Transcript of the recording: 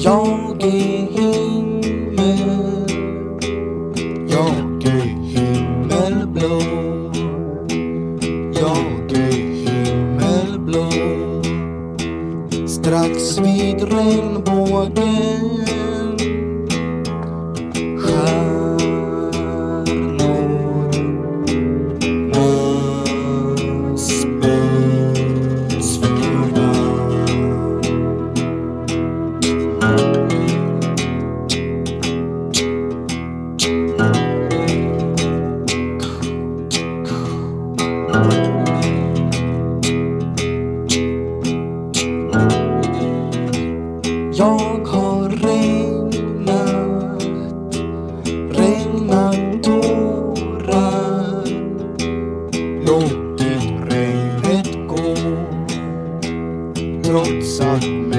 Jag är himmel. Jag är himmelblå. Jag är himmelblå. Strax vid regnbågen trots me.